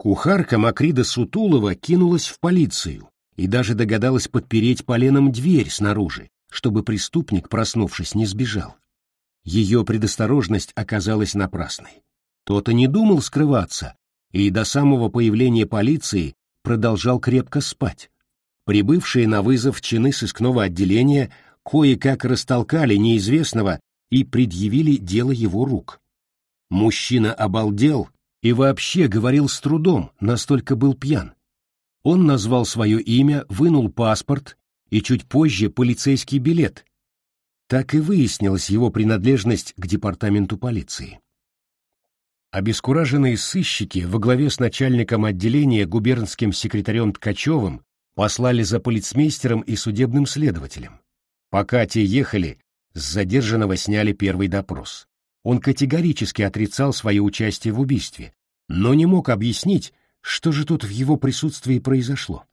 Кухарка Макрида Сутулова кинулась в полицию и даже догадалась подпереть поленом дверь снаружи, чтобы преступник, проснувшись, не сбежал. Ее предосторожность оказалась напрасной. Тот и не думал скрываться, и до самого появления полиции продолжал крепко спать. Прибывшие на вызов чины сыскного отделения кое-как растолкали неизвестного и предъявили дело его рук. Мужчина обалдел и вообще говорил с трудом, настолько был пьян. Он назвал свое имя, вынул паспорт и чуть позже полицейский билет. Так и выяснилась его принадлежность к департаменту полиции. Обескураженные сыщики во главе с начальником отделения губернским секретарем Ткачевым послали за полицмейстером и судебным следователем. Пока те ехали, с задержанного сняли первый допрос. Он категорически отрицал свое участие в убийстве, но не мог объяснить, что же тут в его присутствии произошло.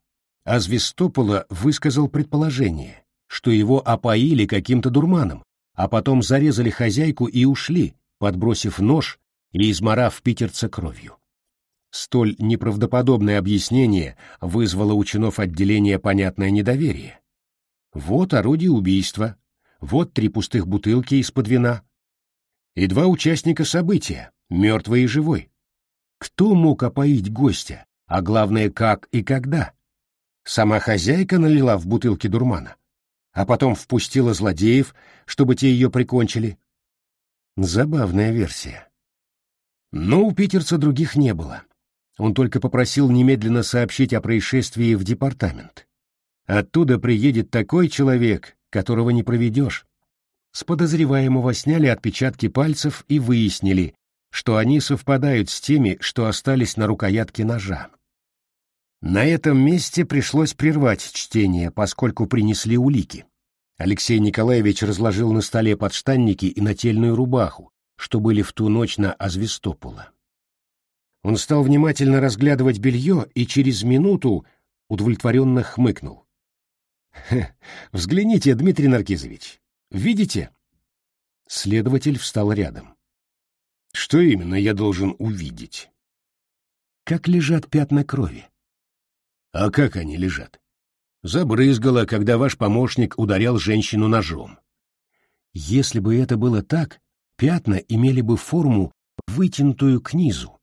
А Звестопола высказал предположение, что его опоили каким-то дурманом, а потом зарезали хозяйку и ушли, подбросив нож и изморав питерца кровью. Столь неправдоподобное объяснение вызвало у чинов отделения понятное недоверие. Вот орудие убийства, вот три пустых бутылки из-под вина, и два участника события, мертвый и живой. Кто мог опоить гостя, а главное, как и когда? Сама хозяйка налила в бутылки дурмана, а потом впустила злодеев, чтобы те ее прикончили. Забавная версия. Но у питерца других не было. Он только попросил немедленно сообщить о происшествии в департамент. Оттуда приедет такой человек, которого не проведешь. С подозреваемого сняли отпечатки пальцев и выяснили, что они совпадают с теми, что остались на рукоятке ножа. На этом месте пришлось прервать чтение, поскольку принесли улики. Алексей Николаевич разложил на столе подштанники и нательную рубаху, что были в ту ночь на Азвестопола. Он стал внимательно разглядывать белье и через минуту удовлетворенно хмыкнул. «Взгляните, Дмитрий Наркизович, Видите? Следователь встал рядом. Что именно я должен увидеть? Как лежат пятна крови. А как они лежат? Забрызгало, когда ваш помощник ударял женщину ножом. Если бы это было так, пятна имели бы форму, вытянутую к низу.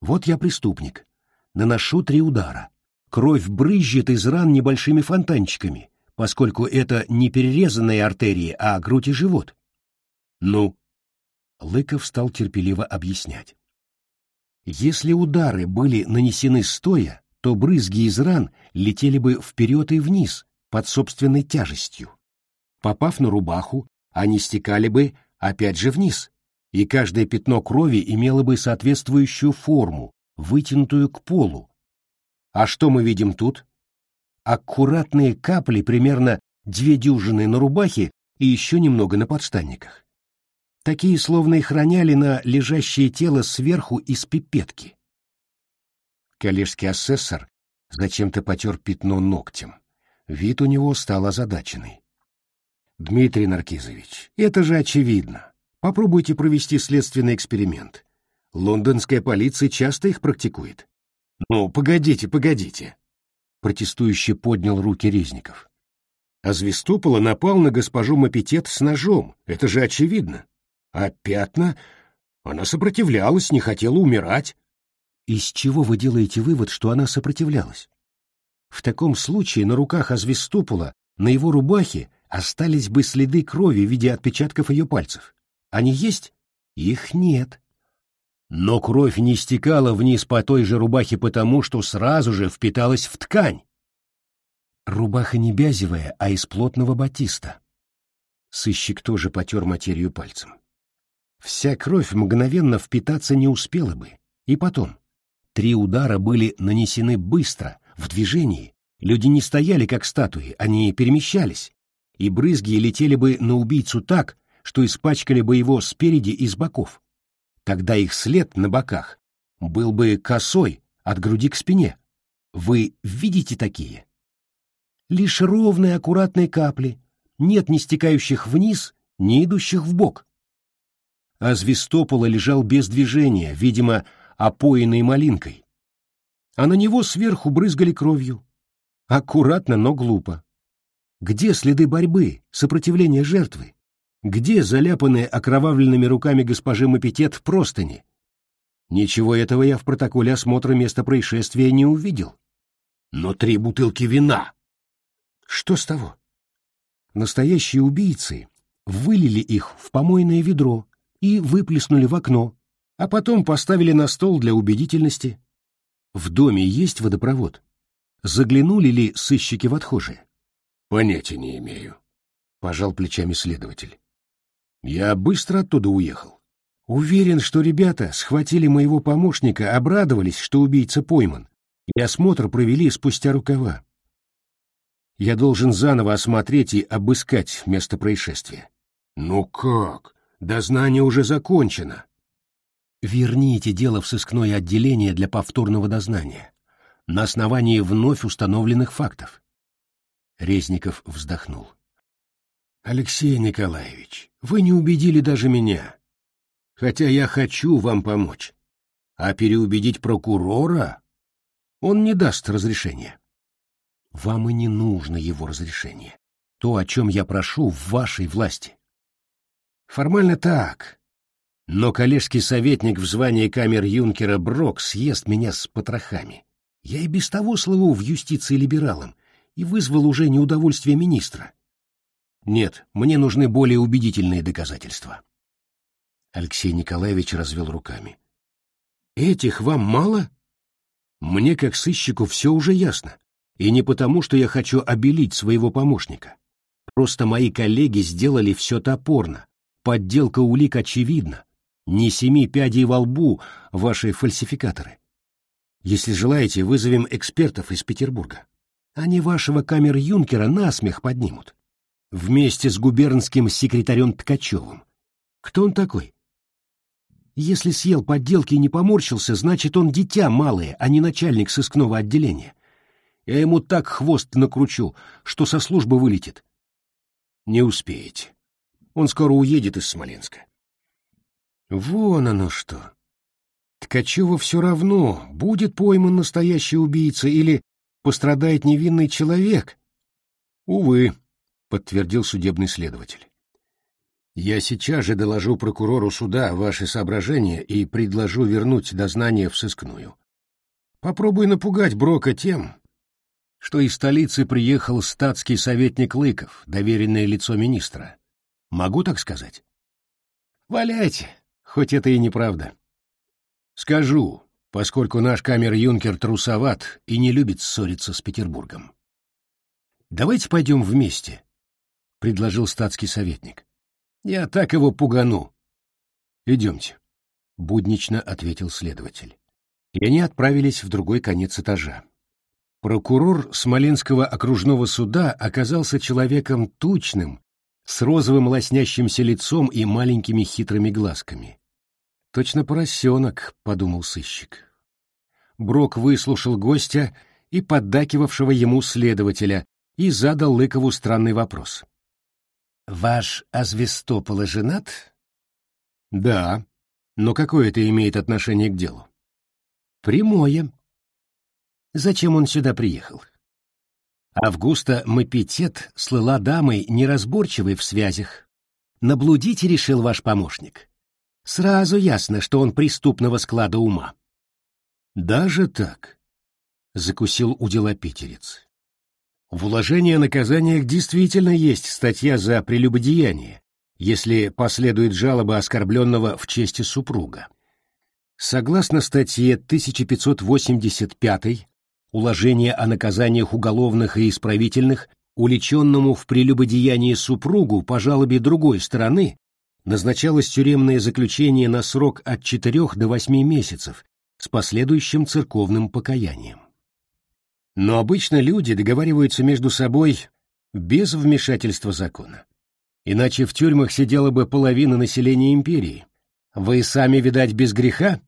Вот я преступник. Наношу три удара. Кровь брызжет из ран небольшими фонтанчиками поскольку это не перерезанные артерии, а грудь и живот. Ну? Лыков стал терпеливо объяснять. Если удары были нанесены стоя, то брызги из ран летели бы вперед и вниз под собственной тяжестью. Попав на рубаху, они стекали бы опять же вниз, и каждое пятно крови имело бы соответствующую форму, вытянутую к полу. А что мы видим тут? Аккуратные капли, примерно две дюжины на рубахе и еще немного на подштанниках. Такие словно их роняли на лежащее тело сверху из пипетки. Коллежский асессор зачем-то потер пятно ногтем. Вид у него стал озадаченный. «Дмитрий Наркизович, это же очевидно. Попробуйте провести следственный эксперимент. Лондонская полиция часто их практикует». «Ну, погодите, погодите протестующе поднял руки Резников. А Звестопола напал на госпожу Мапитет с ножом, это же очевидно. А пятна... Она сопротивлялась, не хотела умирать. Из чего вы делаете вывод, что она сопротивлялась? В таком случае на руках Азвестопола, на его рубахе, остались бы следы крови в виде отпечатков ее пальцев. Они есть? Их нет. Но кровь не стекала вниз по той же рубахе потому, что сразу же впиталась в ткань. Рубаха не бязевая, а из плотного батиста. Сыщик тоже потер материю пальцем. Вся кровь мгновенно впитаться не успела бы. И потом, три удара были нанесены быстро, в движении. Люди не стояли, как статуи, они перемещались. И брызги летели бы на убийцу так, что испачкали бы его спереди и с боков тогда их след на боках был бы косой от груди к спине. Вы видите такие? Лишь ровные аккуратные капли, нет ни стекающих вниз, ни идущих в бок. А Звестопола лежал без движения, видимо, опоенный малинкой. а на него сверху брызгали кровью. Аккуратно, но глупо. Где следы борьбы, сопротивления жертвы? Где заляпанные окровавленными руками госпожи Мапитет простыни? Ничего этого я в протоколе осмотра места происшествия не увидел. Но три бутылки вина. Что с того? Настоящие убийцы вылили их в помойное ведро и выплеснули в окно, а потом поставили на стол для убедительности. В доме есть водопровод. Заглянули ли сыщики в отхожие? Понятия не имею, пожал плечами следователь. Я быстро оттуда уехал. Уверен, что ребята схватили моего помощника, обрадовались, что убийца пойман, и осмотр провели спустя рукава. Я должен заново осмотреть и обыскать место происшествия. Ну как? Дознание уже закончено. Верните дело в сыскное отделение для повторного дознания на основании вновь установленных фактов. Резников вздохнул. Алексей Николаевич, вы не убедили даже меня. Хотя я хочу вам помочь. А переубедить прокурора он не даст разрешения. Вам и не нужно его разрешение. То, о чем я прошу, в вашей власти. Формально так. Но коллежский советник в звании камер-юнкера Брок съест меня с потрохами. Я и без того слыву в юстиции либералом и вызвал уже неудовольствие министра. Нет, мне нужны более убедительные доказательства. Алексей Николаевич развел руками. Этих вам мало? Мне, как сыщику, все уже ясно. И не потому, что я хочу обелить своего помощника. Просто мои коллеги сделали все топорно. Подделка улик очевидна. Не семи пядей во лбу ваши фальсификаторы. Если желаете, вызовем экспертов из Петербурга. Они вашего камер-юнкера насмех поднимут вместе с губернским секретарем Ткачевым. Кто он такой? Если съел подделки и не поморщился, значит, он дитя малое, а не начальник сыскного отделения. Я ему так хвост накручу, что со службы вылетит. Не успеете. Он скоро уедет из Смоленска. Вон оно что. Ткачеву все равно, будет пойман настоящий убийца или пострадает невинный человек. Увы подтвердил судебный следователь. Я сейчас же доложу прокурору суда ваши соображения и предложу вернуть дознание в сыскную. Попробуй напугать Брока тем, что из столицы приехал статский советник Лыков, доверенное лицо министра. Могу так сказать? Валяйте, хоть это и неправда. Скажу, поскольку наш камер-юнкер трусоват и не любит ссориться с Петербургом. Давайте пойдем вместе, предложил статский советник. Я так его пугану. Идемте, буднично ответил следователь. И они отправились в другой конец этажа. Прокурор Смоленского окружного суда оказался человеком тучным, с розовым лоснящимся лицом и маленькими хитрыми глазками. «Точно поросенок», — подумал сыщик. Брок выслушал гостя и поддакивавшего ему следователя и задал Лыкову странный вопрос. Ваш Азвестопола женат? Да. Но какое это имеет отношение к делу? Прямое. Зачем он сюда приехал? Августа Мапитет слыла дамой неразборчивой в связях. Наблудить решил ваш помощник. Сразу ясно, что он преступного склада ума. Даже так? Закусил удила питерец. В уложении о наказаниях действительно есть статья за прелюбодеяние, если последует жалоба оскорбленного в чести супруга. Согласно статье 1585 Уложение о наказаниях уголовных и исправительных уличенному в прелюбодеянии супругу по жалобе другой стороны назначалось тюремное заключение на срок от 4 до 8 месяцев с последующим церковным покаянием. Но обычно люди договариваются между собой без вмешательства закона. Иначе в тюрьмах сидела бы половина населения империи. Вы сами, видать, без греха?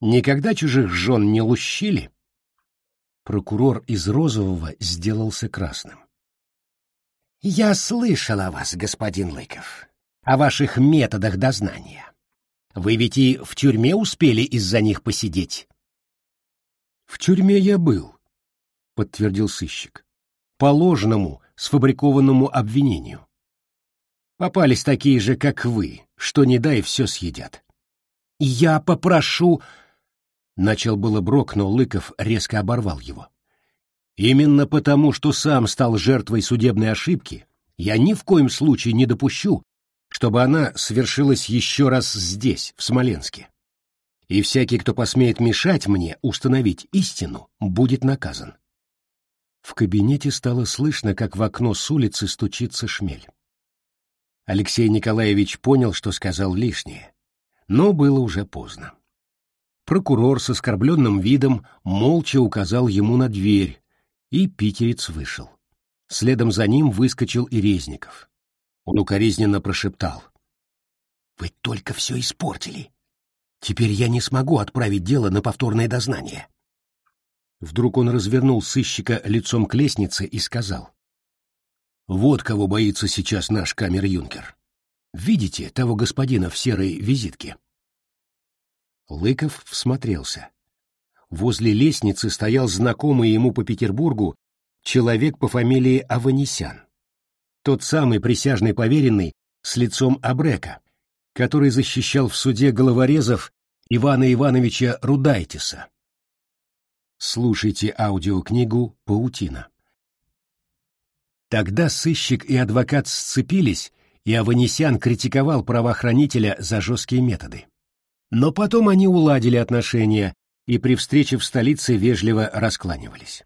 Никогда чужих жен не лущили? Прокурор из Розового сделался красным. «Я слышал о вас, господин Лыков, о ваших методах дознания. Вы ведь и в тюрьме успели из-за них посидеть». В тюрьме я был, подтвердил сыщик. По ложному, сфабрикованному обвинению. Попались такие же, как вы, что не дай, все съедят. Я попрошу... Начал было Брок, но Лыков резко оборвал его. Именно потому, что сам стал жертвой судебной ошибки, я ни в коем случае не допущу, чтобы она свершилась еще раз здесь, в Смоленске. И всякий, кто посмеет мешать мне установить истину, будет наказан. В кабинете стало слышно, как в окно с улицы стучится шмель. Алексей Николаевич понял, что сказал лишнее, но было уже поздно. Прокурор с оскорбленным видом молча указал ему на дверь, и питерец вышел. Следом за ним выскочил и Резников. Он укоризненно прошептал. «Вы только все испортили. Теперь я не смогу отправить дело на повторное дознание». Вдруг он развернул сыщика лицом к лестнице и сказал. «Вот кого боится сейчас наш камер-юнкер. Видите того господина в серой визитке?» Лыков всмотрелся. Возле лестницы стоял знакомый ему по Петербургу человек по фамилии Аванесян. Тот самый присяжный поверенный с лицом Абрека, который защищал в суде головорезов Ивана Ивановича Рудайтиса. Слушайте аудиокнигу «Паутина». Тогда сыщик и адвокат сцепились, и Аванесян критиковал правоохранителя за жесткие методы. Но потом они уладили отношения и при встрече в столице вежливо раскланивались.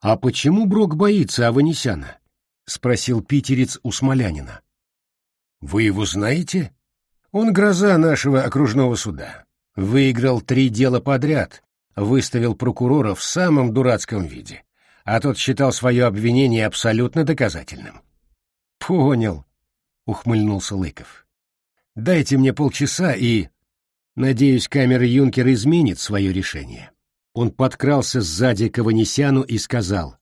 «А почему Брок боится Аванесяна?» — спросил питерец у Смолянина. «Вы его знаете? Он гроза нашего окружного суда. Выиграл три дела подряд, выставил прокурора в самом дурацком виде, а тот считал свое обвинение абсолютно доказательным». «Понял», — ухмыльнулся Лыков. «Дайте мне полчаса и...» Надеюсь, камера Юнкер изменит свое решение. Он подкрался сзади к Аванесяну и сказал.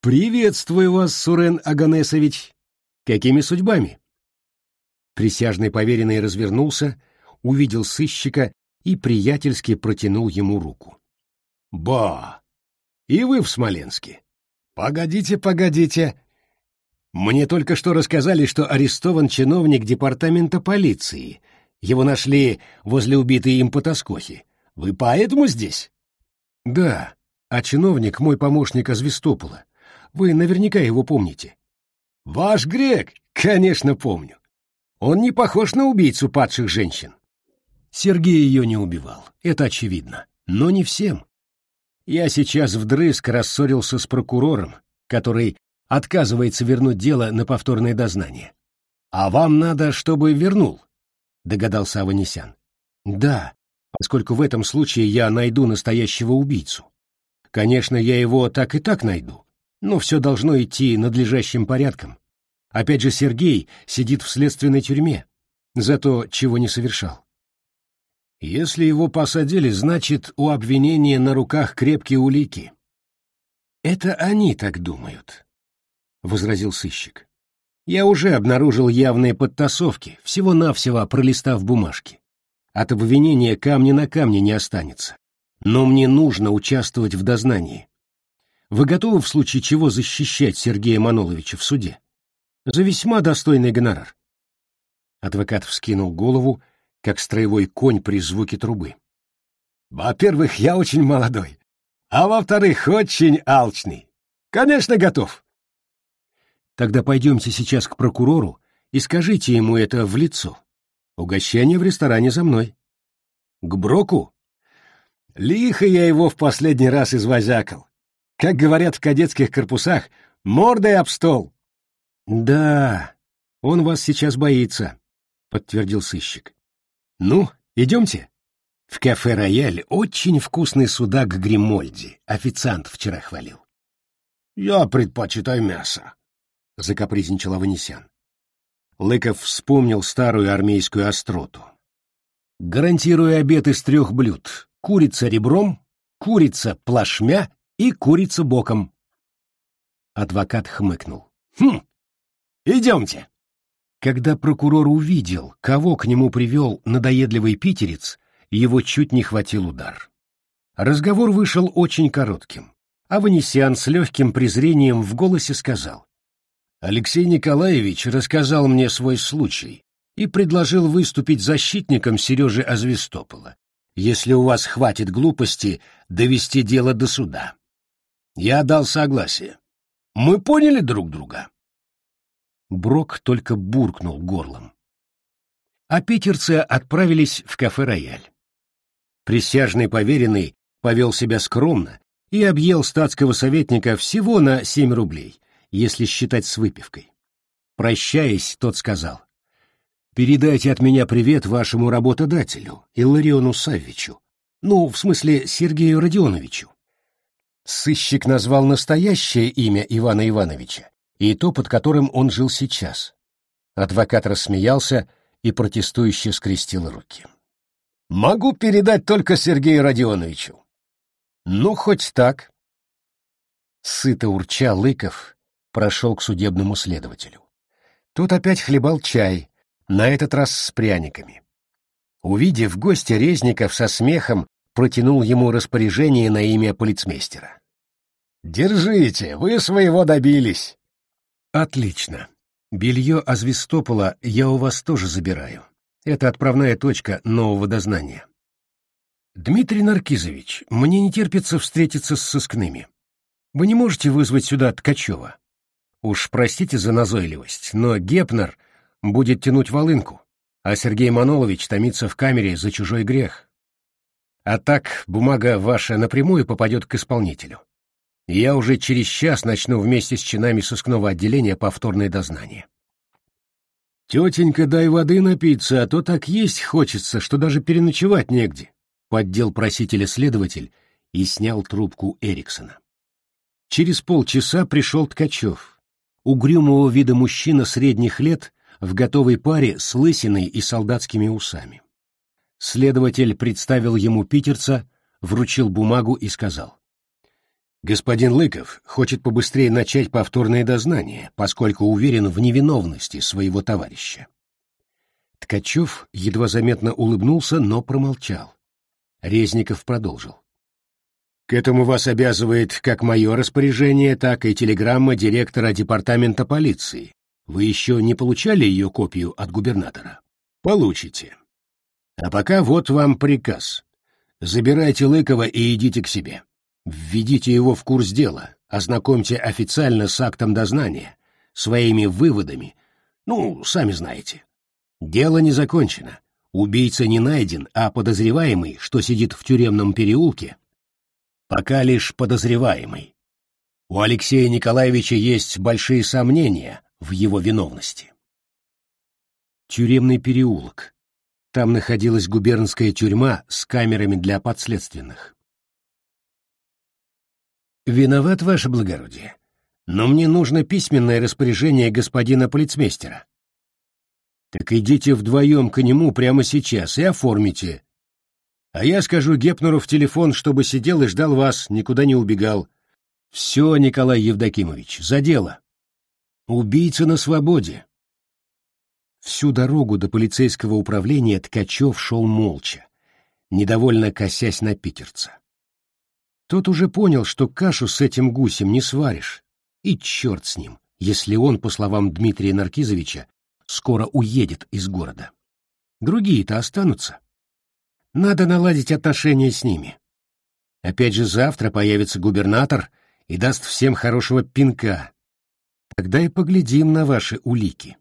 «Приветствую вас, Сурен Аганесович! Какими судьбами?» Присяжный поверенный развернулся, увидел сыщика и приятельски протянул ему руку. «Ба! И вы в Смоленске? Погодите, погодите! Мне только что рассказали, что арестован чиновник департамента полиции, его нашли возле убитой им потаскохи. Вы поэтому здесь? Да, а чиновник мой помощник Азвистопола. Вы наверняка его помните. Ваш грек? Конечно, помню. Он не похож на убийцу падших женщин. Сергей ее не убивал, это очевидно. Но не всем. Я сейчас вдрызг рассорился с прокурором, который отказывается вернуть дело на повторное дознание. А вам надо, чтобы вернул догадался Аванесян. Да, поскольку в этом случае я найду настоящего убийцу. Конечно, я его так и так найду, но все должно идти надлежащим порядком. Опять же, Сергей сидит в следственной тюрьме за то, чего не совершал. Если его посадили, значит, у обвинения на руках крепкие улики. Это они так думают, — возразил сыщик. Я уже обнаружил явные подтасовки, всего-навсего пролистав бумажки. От обвинения камня на камне не останется. Но мне нужно участвовать в дознании. Вы готовы в случае чего защищать Сергея Маноловича в суде? За весьма достойный гонорар. Адвокат вскинул голову, как строевой конь при звуке трубы. Во-первых, я очень молодой, а во-вторых, очень алчный. Конечно, готов. Тогда пойдемте сейчас к прокурору и скажите ему это в лицо. Угощение в ресторане за мной. К Броку? Лихо я его в последний раз извозякал. Как говорят в кадетских корпусах, мордой об стол. Да, он вас сейчас боится, подтвердил сыщик. Ну, идемте. В кафе «Рояль» очень вкусный судак Гримольди. Официант вчера хвалил. Я предпочитаю мясо, — закапризничал Аванесян. Лыков вспомнил старую армейскую остроту. «Гарантирую обед из трех блюд. Курица ребром, курица плашмя и курица боком». Адвокат хмыкнул. «Хм, идемте». Когда прокурор увидел, кого к нему привел надоедливый питерец, его чуть не хватил удар. Разговор вышел очень коротким. Аванесян с легким презрением в голосе сказал. «Алексей Николаевич рассказал мне свой случай и предложил выступить защитником Сережи Азвестопола, если у вас хватит глупости довести дело до суда. Я дал согласие. Мы поняли друг друга?» Брок только буркнул горлом. А питерцы отправились в кафе «Рояль». Присяжный поверенный повел себя скромно и объел статского советника всего на семь рублей, если считать с выпивкой. Прощаясь, тот сказал, «Передайте от меня привет вашему работодателю, Иллариону Саввичу, ну, в смысле, Сергею Родионовичу». Сыщик назвал настоящее имя Ивана Ивановича и то, под которым он жил сейчас. Адвокат рассмеялся и протестующе скрестил руки. «Могу передать только Сергею Родионовичу. Ну, хоть так. Сыто урча Лыков прошел к судебному следователю. Тот опять хлебал чай, на этот раз с пряниками. Увидев гостя Резников со смехом, протянул ему распоряжение на имя полицмейстера. «Держите, вы своего добились!» «Отлично. Белье Азвистопола я у вас тоже забираю. Это отправная точка нового дознания. Дмитрий Наркизович, мне не терпится встретиться с сыскными. Вы не можете вызвать сюда Ткачева? Уж простите за назойливость, но Гепнер будет тянуть волынку, а Сергей Манолович томится в камере за чужой грех. А так бумага ваша напрямую попадет к исполнителю. Я уже через час начну вместе с чинами сыскного отделения повторное дознание. Тетенька, дай воды напиться, а то так есть хочется, что даже переночевать негде поддел просителя следователь и снял трубку Эриксона. Через полчаса пришел Ткачев, угрюмого вида мужчина средних лет в готовой паре с лысиной и солдатскими усами. Следователь представил ему питерца, вручил бумагу и сказал. «Господин Лыков хочет побыстрее начать повторное дознание, поскольку уверен в невиновности своего товарища». Ткачев едва заметно улыбнулся, но промолчал. Резников продолжил. К этому вас обязывает как мое распоряжение, так и телеграмма директора департамента полиции. Вы еще не получали ее копию от губернатора? Получите. А пока вот вам приказ. Забирайте Лыкова и идите к себе. Введите его в курс дела, ознакомьте официально с актом дознания, своими выводами. Ну, сами знаете. Дело не закончено. Убийца не найден, а подозреваемый, что сидит в тюремном переулке, пока лишь подозреваемый. У Алексея Николаевича есть большие сомнения в его виновности. Тюремный переулок. Там находилась губернская тюрьма с камерами для подследственных. «Виноват, ваше благородие, но мне нужно письменное распоряжение господина полицмейстера. Так идите вдвоем к нему прямо сейчас и оформите. А я скажу Гепнеру в телефон, чтобы сидел и ждал вас, никуда не убегал. Все, Николай Евдокимович, за дело. Убийца на свободе. Всю дорогу до полицейского управления Ткачев шел молча, недовольно косясь на питерца. Тот уже понял, что кашу с этим гусем не сваришь, и черт с ним, если он, по словам Дмитрия Наркизовича, скоро уедет из города. Другие-то останутся. Надо наладить отношения с ними. Опять же завтра появится губернатор и даст всем хорошего пинка. Тогда и поглядим на ваши улики.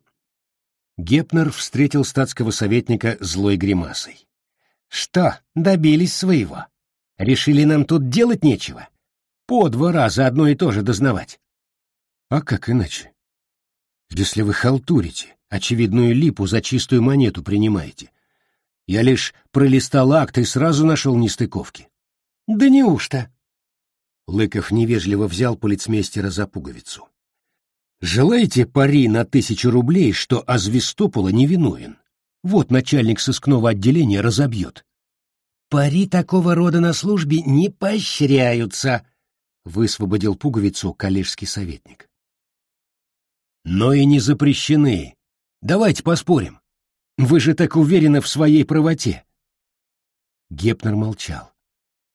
Гепнер встретил статского советника злой гримасой. «Что, добились своего? Решили нам тут делать нечего? По два раза одно и то же дознавать». «А как иначе? Если вы халтурите, очевидную липу за чистую монету принимаете. Я лишь пролистал акт и сразу нашел нестыковки. — Да неужто? Лыков невежливо взял полицмейстера за пуговицу. — Желаете пари на тысячу рублей, что Азвистопола невиновен? Вот начальник сыскного отделения разобьет. — Пари такого рода на службе не поощряются, — высвободил пуговицу коллежский советник. — Но и не запрещены, Давайте поспорим. Вы же так уверены в своей правоте. Гепнер молчал.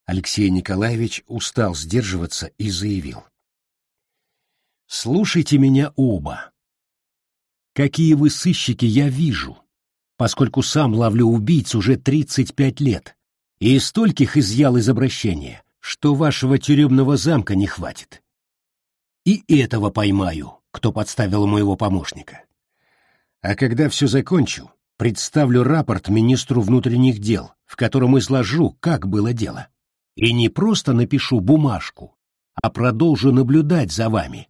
Алексей Николаевич устал сдерживаться и заявил. «Слушайте меня оба. Какие вы сыщики, я вижу, поскольку сам ловлю убийц уже 35 лет, и стольких изъял из обращения, что вашего тюремного замка не хватит. И этого поймаю, кто подставил моего помощника. А когда все закончу, представлю рапорт министру внутренних дел, в котором изложу, как было дело. И не просто напишу бумажку, а продолжу наблюдать за вами.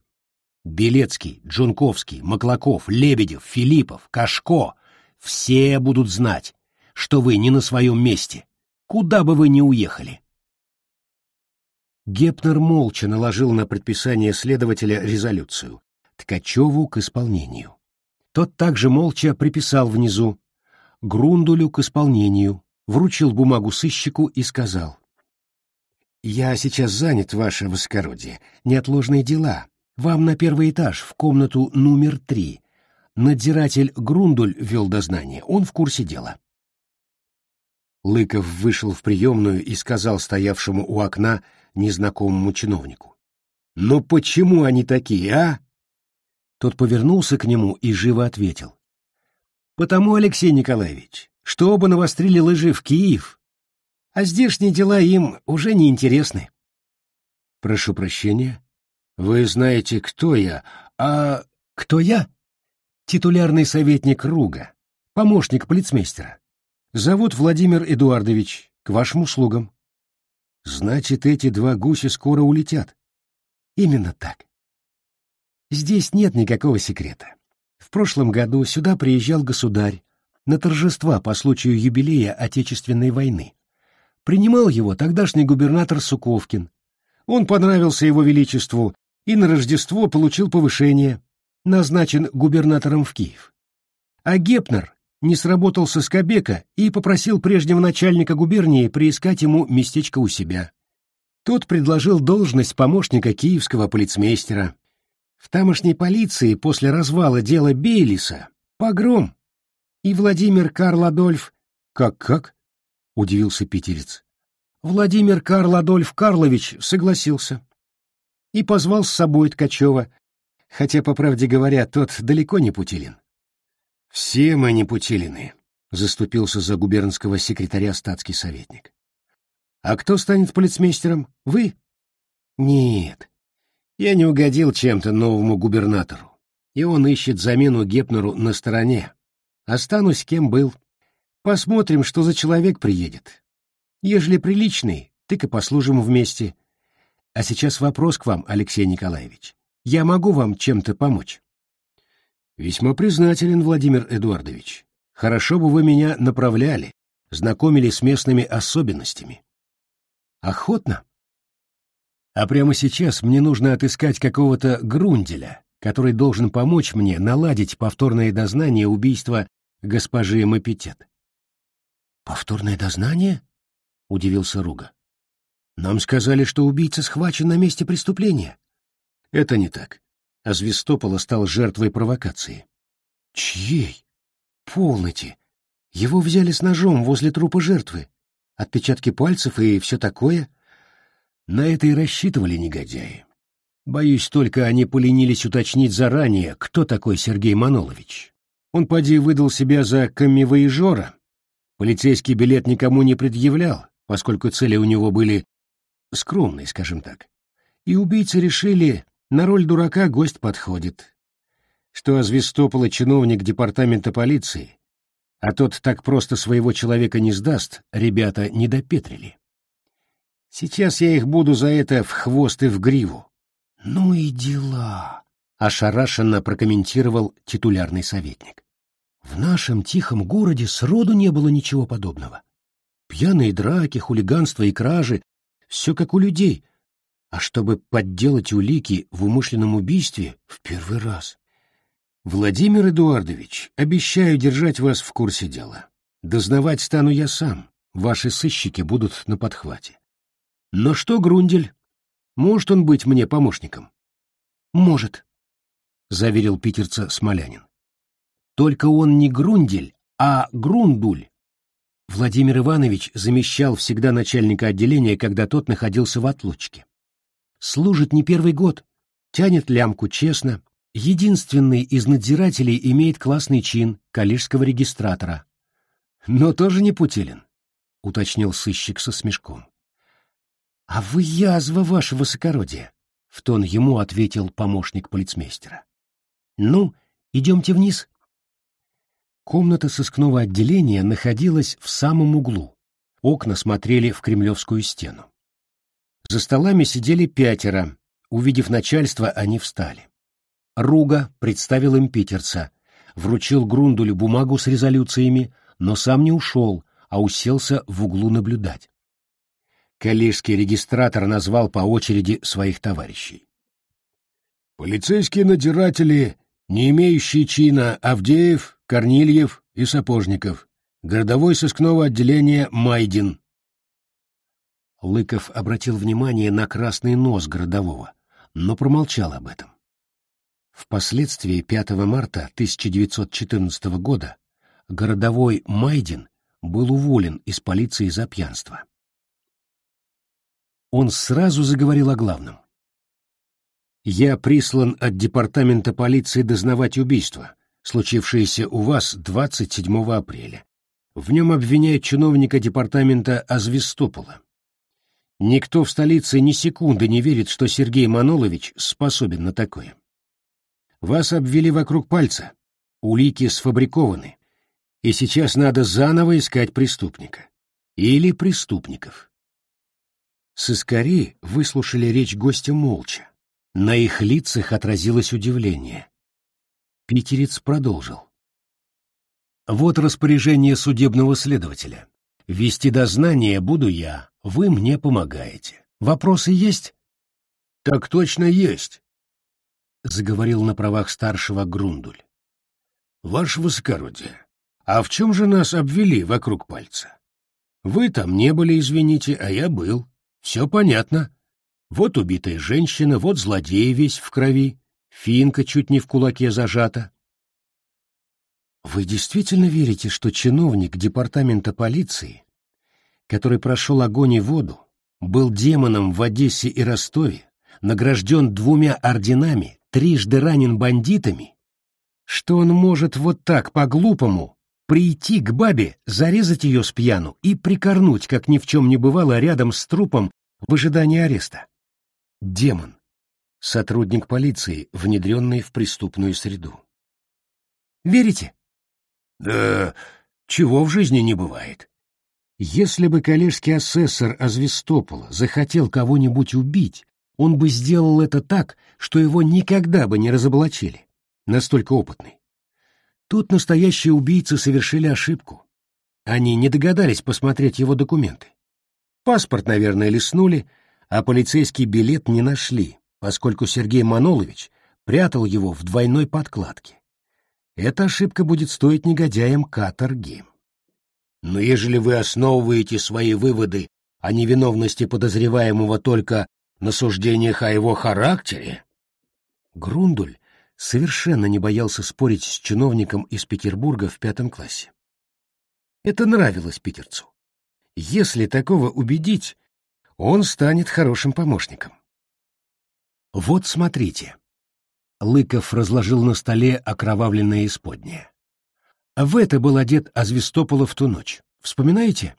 Белецкий, Джунковский, Маклаков, Лебедев, Филиппов, Кашко — все будут знать, что вы не на своем месте, куда бы вы ни уехали. Гепнер молча наложил на предписание следователя резолюцию, Ткачеву к исполнению. Тот также молча приписал внизу, Грундулю к исполнению, вручил бумагу сыщику и сказал. «Я сейчас занят, ваше высокородие. Неотложные дела. Вам на первый этаж, в комнату номер три. Надзиратель Грундуль вел дознание, он в курсе дела». Лыков вышел в приемную и сказал стоявшему у окна незнакомому чиновнику. «Но почему они такие, а?» Тот повернулся к нему и живо ответил. «Потому, Алексей Николаевич, что оба навострили лыжи в Киев, а здешние дела им уже не интересны. Прошу прощения. Вы знаете, кто я, а кто я? Титулярный советник Руга, помощник полицмейстера. Зовут Владимир Эдуардович, к вашим услугам. Значит, эти два гуся скоро улетят. Именно так. Здесь нет никакого секрета. В прошлом году сюда приезжал государь на торжества по случаю юбилея Отечественной войны. Принимал его тогдашний губернатор Суковкин. Он понравился его величеству и на Рождество получил повышение, назначен губернатором в Киев. А Гепнер не сработал со Скобека и попросил прежнего начальника губернии приискать ему местечко у себя. Тот предложил должность помощника киевского полицмейстера. В тамошней полиции после развала дела Бейлиса погром, и Владимир Карл Адольф... Как-как? — удивился питерец. Владимир Карл Адольф Карлович согласился и позвал с собой Ткачева, хотя, по правде говоря, тот далеко не Путилин. «Все мы не Путилины», — заступился за губернского секретаря статский советник. «А кто станет полицмейстером? Вы?» «Нет, я не угодил чем-то новому губернатору, и он ищет замену Гепнеру на стороне. Останусь кем был. Посмотрим, что за человек приедет. Ежели приличный, так и послужим вместе. А сейчас вопрос к вам, Алексей Николаевич. Я могу вам чем-то помочь? Весьма признателен, Владимир Эдуардович. Хорошо бы вы меня направляли, знакомили с местными особенностями. Охотно. А прямо сейчас мне нужно отыскать какого-то Грунделя, который должен помочь мне наладить повторное дознание убийства госпожи Мапитет. «Повторное дознание?» — удивился Руга. «Нам сказали, что убийца схвачен на месте преступления». «Это не так. А Звестопола стал жертвой провокации». «Чьей?» «Полноте. Его взяли с ножом возле трупа жертвы. Отпечатки пальцев и все такое». На это и рассчитывали негодяи. Боюсь, только они поленились уточнить заранее, кто такой Сергей Манолович. Он поди выдал себя за камевоежора, Полицейский билет никому не предъявлял, поскольку цели у него были скромные, скажем так. И убийцы решили, на роль дурака гость подходит. Что Азвестопола чиновник департамента полиции, а тот так просто своего человека не сдаст, ребята не допетрили. Сейчас я их буду за это в хвост и в гриву. Ну и дела, — ошарашенно прокомментировал титулярный советник. В нашем тихом городе сроду не было ничего подобного. Пьяные драки, хулиганство и кражи — все как у людей. А чтобы подделать улики в умышленном убийстве — в первый раз. Владимир Эдуардович, обещаю держать вас в курсе дела. Дознавать стану я сам, ваши сыщики будут на подхвате. Но что Грундель? Может он быть мне помощником? Может, — заверил питерца Смолянин. Только он не Грундель, а Грундуль. Владимир Иванович замещал всегда начальника отделения, когда тот находился в отлучке. Служит не первый год, тянет лямку честно. Единственный из надзирателей имеет классный чин коллежского регистратора. Но тоже не Путилин, — уточнил сыщик со смешком. — А вы язва, ваше высокородие, — в тон ему ответил помощник полицмейстера. — Ну, идемте вниз. Комната сыскного отделения находилась в самом углу. Окна смотрели в кремлевскую стену. За столами сидели пятеро. Увидев начальство, они встали. Руга представил им питерца, вручил Грундулю бумагу с резолюциями, но сам не ушел, а уселся в углу наблюдать. Калишский регистратор назвал по очереди своих товарищей. «Полицейские надзиратели, не имеющие чина Авдеев, Корнильев и Сапожников, городовой сыскного отделения Майдин». Лыков обратил внимание на красный нос городового, но промолчал об этом. Впоследствии 5 марта 1914 года городовой Майдин был уволен из полиции за пьянство. Он сразу заговорил о главном. «Я прислан от департамента полиции дознавать убийство, случившееся у вас 27 апреля. В нем обвиняют чиновника департамента Азвистопола. Никто в столице ни секунды не верит, что Сергей Манолович способен на такое. Вас обвели вокруг пальца, улики сфабрикованы, и сейчас надо заново искать преступника. Или преступников. Сыскари выслушали речь гостя молча. На их лицах отразилось удивление. Питерец продолжил. Вот распоряжение судебного следователя. Вести дознание буду я, вы мне помогаете. Вопросы есть? Так точно есть, заговорил на правах старшего Грундуль. Ваше высокородие, а в чем же нас обвели вокруг пальца? Вы там не были, извините, а я был. Все понятно. Вот убитая женщина, вот злодей весь в крови, финка чуть не в кулаке зажата. Вы действительно верите, что чиновник департамента полиции, который прошел огонь и воду, был демоном в Одессе и Ростове, награжден двумя орденами, трижды ранен бандитами, что он может вот так по-глупому прийти к бабе, зарезать ее с пьяну и прикорнуть, как ни в чем не бывало, рядом с трупом в ожидании ареста. Демон. Сотрудник полиции, внедренный в преступную среду. Верите? Да чего в жизни не бывает. Если бы коллежский асессор Азвистопола захотел кого-нибудь убить, он бы сделал это так, что его никогда бы не разоблачили. Настолько опытный. Тут настоящие убийцы совершили ошибку. Они не догадались посмотреть его документы. Паспорт, наверное, листнули, а полицейский билет не нашли, поскольку Сергей Манолович прятал его в двойной подкладке. Эта ошибка будет стоить негодяям каторги. Но ежели вы основываете свои выводы о невиновности подозреваемого только на суждениях о его характере... Грундуль совершенно не боялся спорить с чиновником из Петербурга в пятом классе. Это нравилось питерцу. Если такого убедить, он станет хорошим помощником. Вот смотрите. Лыков разложил на столе окровавленное исподнее. В это был одет Азвистопола в ту ночь. Вспоминаете?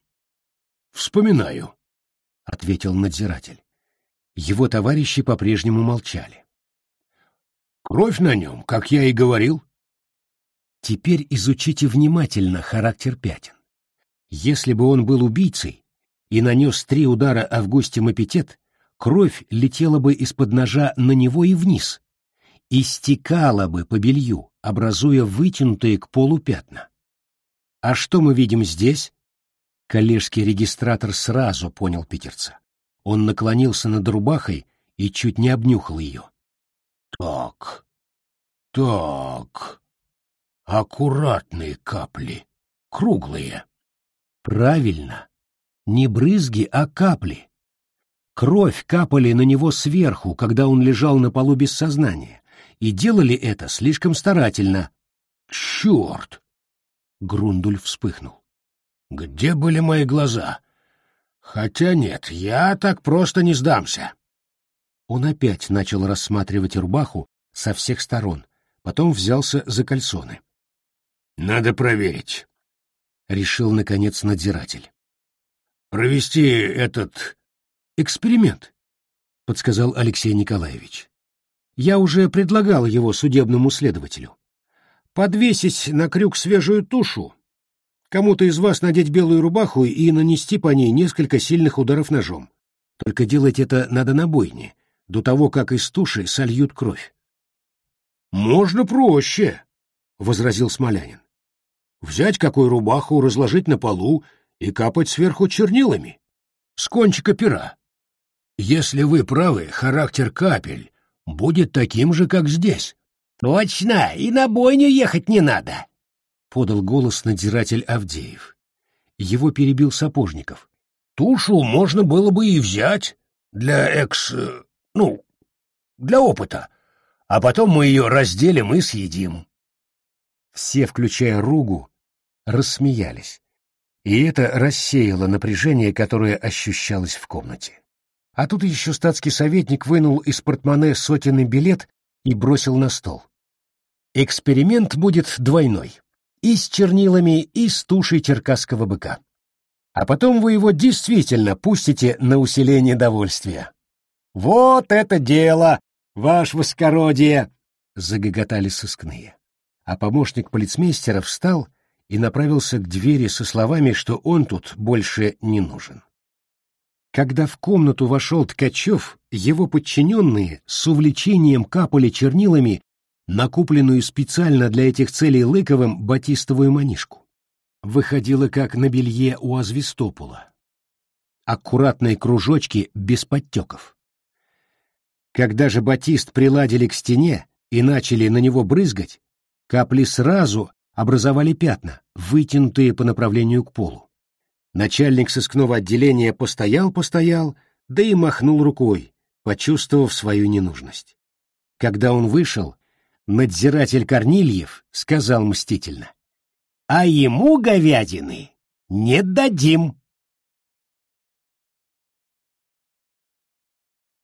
Вспоминаю, — ответил надзиратель. Его товарищи по-прежнему молчали. Кровь на нем, как я и говорил. Теперь изучите внимательно характер пятен. Если бы он был убийцей и нанес три удара Августим эпитет, кровь летела бы из-под ножа на него и вниз, и стекала бы по белью, образуя вытянутые к полу пятна. А что мы видим здесь? Коллежский регистратор сразу понял питерца. Он наклонился над рубахой и чуть не обнюхал ее. Так, так, аккуратные капли, круглые. Правильно, не брызги, а капли. Кровь капали на него сверху, когда он лежал на полу без сознания, и делали это слишком старательно. Черт! Грундуль вспыхнул. Где были мои глаза? Хотя нет, я так просто не сдамся. Он опять начал рассматривать рубаху со всех сторон, потом взялся за кальсоны. Надо проверить, — решил, наконец, надзиратель. Провести этот эксперимент, — подсказал Алексей Николаевич. Я уже предлагал его судебному следователю. Подвесить на крюк свежую тушу, кому-то из вас надеть белую рубаху и нанести по ней несколько сильных ударов ножом. Только делать это надо на бойне, до того, как из туши сольют кровь. «Можно проще», — возразил Смолянин. «Взять какую рубаху, разложить на полу и капать сверху чернилами. С кончика пера. Если вы правы, характер капель будет таким же, как здесь». «Точно, и на бойню ехать не надо», — подал голос надзиратель Авдеев. Его перебил Сапожников. «Тушу можно было бы и взять для экс... ну, для опыта, а потом мы ее разделим и съедим». Все, включая Ругу, рассмеялись, и это рассеяло напряжение, которое ощущалось в комнате. А тут еще статский советник вынул из портмоне сотенный билет и бросил на стол. Эксперимент будет двойной. И с чернилами, и с тушей черкасского быка. А потом вы его действительно пустите на усиление довольствия. «Вот это дело, ваше воскородие!» — загоготали сыскные. А помощник полицмейстера встал и направился к двери со словами, что он тут больше не нужен. Когда в комнату вошел Ткачев, его подчиненные с увлечением капали чернилами накупленную специально для этих целей Лыковым батистовую манишку. Выходила как на белье у Азвистопула. Аккуратные кружочки без подтеков. Когда же батист приладили к стене и начали на него брызгать, капли сразу образовали пятна, вытянутые по направлению к полу. Начальник сыскного отделения постоял-постоял, да и махнул рукой, почувствовав свою ненужность. Когда он вышел, надзиратель Корнильев сказал мстительно. — А ему говядины не дадим.